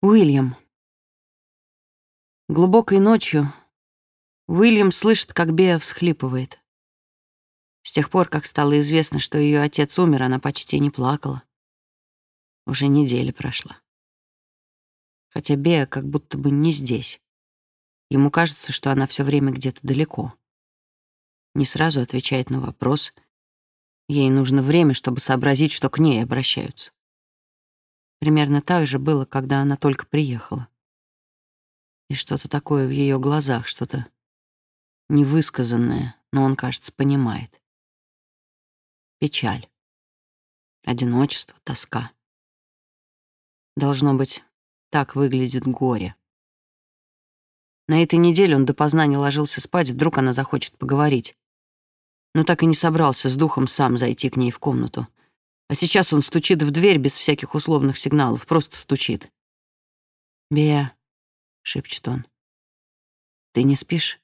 Уильям. Глубокой ночью Уильям слышит, как Беа всхлипывает. С тех пор, как стало известно, что ее отец умер, она почти не плакала. Уже неделя прошла. Хотя Беа как будто бы не здесь. Ему кажется, что она все время где-то далеко. Не сразу отвечает на вопрос. Ей нужно время, чтобы сообразить, что к ней обращаются. Примерно так же было, когда она только приехала. И что-то такое в ее глазах, что-то невысказанное, но он, кажется, понимает. Печаль, одиночество, тоска. Должно быть, так выглядит горе. На этой неделе он допоздна не ложился спать, вдруг она захочет поговорить. Но так и не собрался с духом сам зайти к ней в комнату. А сейчас он стучит в дверь без всяких условных сигналов, просто стучит. «Беа», — шепчет он, — «ты не спишь?»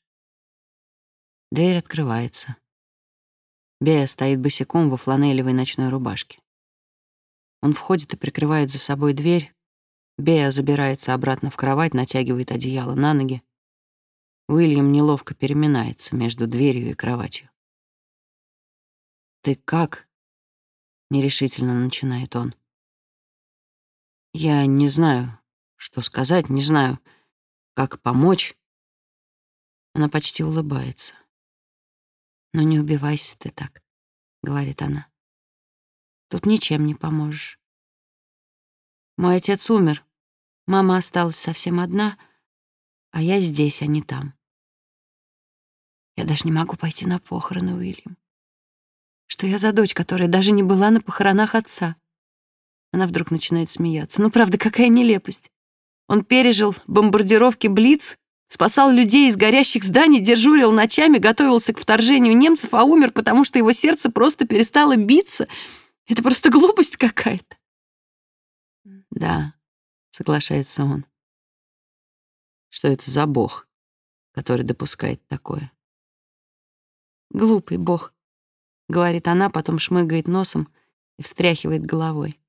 Дверь открывается. Беа стоит босиком во фланелевой ночной рубашке. Он входит и прикрывает за собой дверь. Беа забирается обратно в кровать, натягивает одеяло на ноги. Уильям неловко переминается между дверью и кроватью. «Ты как?» Нерешительно начинает он. Я не знаю, что сказать, не знаю, как помочь. Она почти улыбается. «Но не убивайся ты так», — говорит она. «Тут ничем не поможешь. Мой отец умер, мама осталась совсем одна, а я здесь, а не там. Я даже не могу пойти на похороны, Уильям. Что я за дочь, которая даже не была на похоронах отца? Она вдруг начинает смеяться. Ну, правда, какая нелепость. Он пережил бомбардировки Блиц, спасал людей из горящих зданий, дежурил ночами, готовился к вторжению немцев, а умер, потому что его сердце просто перестало биться. Это просто глупость какая-то. Да, соглашается он. Что это за бог, который допускает такое? Глупый бог, — говорит она, потом шмыгает носом и встряхивает головой.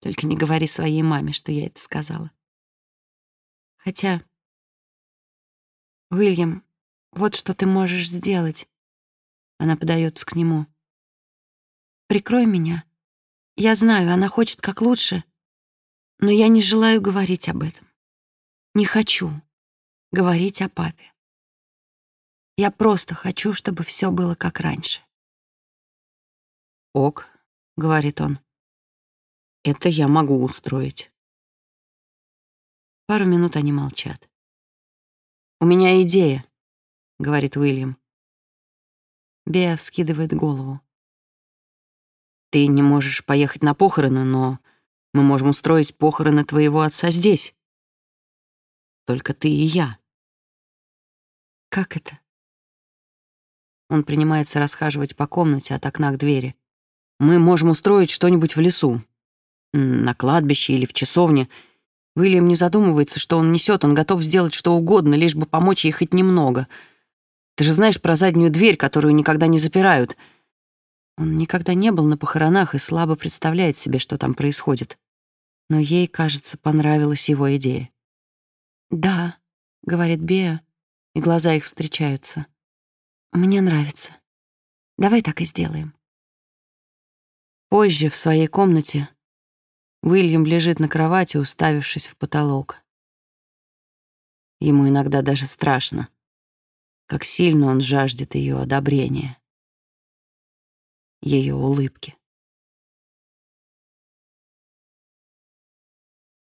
Только не говори своей маме, что я это сказала. Хотя... Уильям, вот что ты можешь сделать. Она подается к нему. Прикрой меня. Я знаю, она хочет как лучше, но я не желаю говорить об этом. Не хочу говорить о папе. Я просто хочу, чтобы все было как раньше. «Ок», — говорит он. «Это я могу устроить». Пару минут они молчат. «У меня идея», — говорит Уильям. Беа вскидывает голову. «Ты не можешь поехать на похороны, но мы можем устроить похороны твоего отца здесь. Только ты и я». «Как это?» Он принимается расхаживать по комнате от окна к двери. Мы можем устроить что-нибудь в лесу, на кладбище или в часовне. Уильям не задумывается, что он несет, он готов сделать что угодно, лишь бы помочь ей хоть немного. Ты же знаешь про заднюю дверь, которую никогда не запирают. Он никогда не был на похоронах и слабо представляет себе, что там происходит. Но ей, кажется, понравилась его идея. «Да», — говорит Беа, и глаза их встречаются. «Мне нравится. Давай так и сделаем». Позже, в своей комнате, Уильям лежит на кровати, уставившись в потолок. Ему иногда даже страшно, как сильно он жаждет ее одобрения, ее улыбки.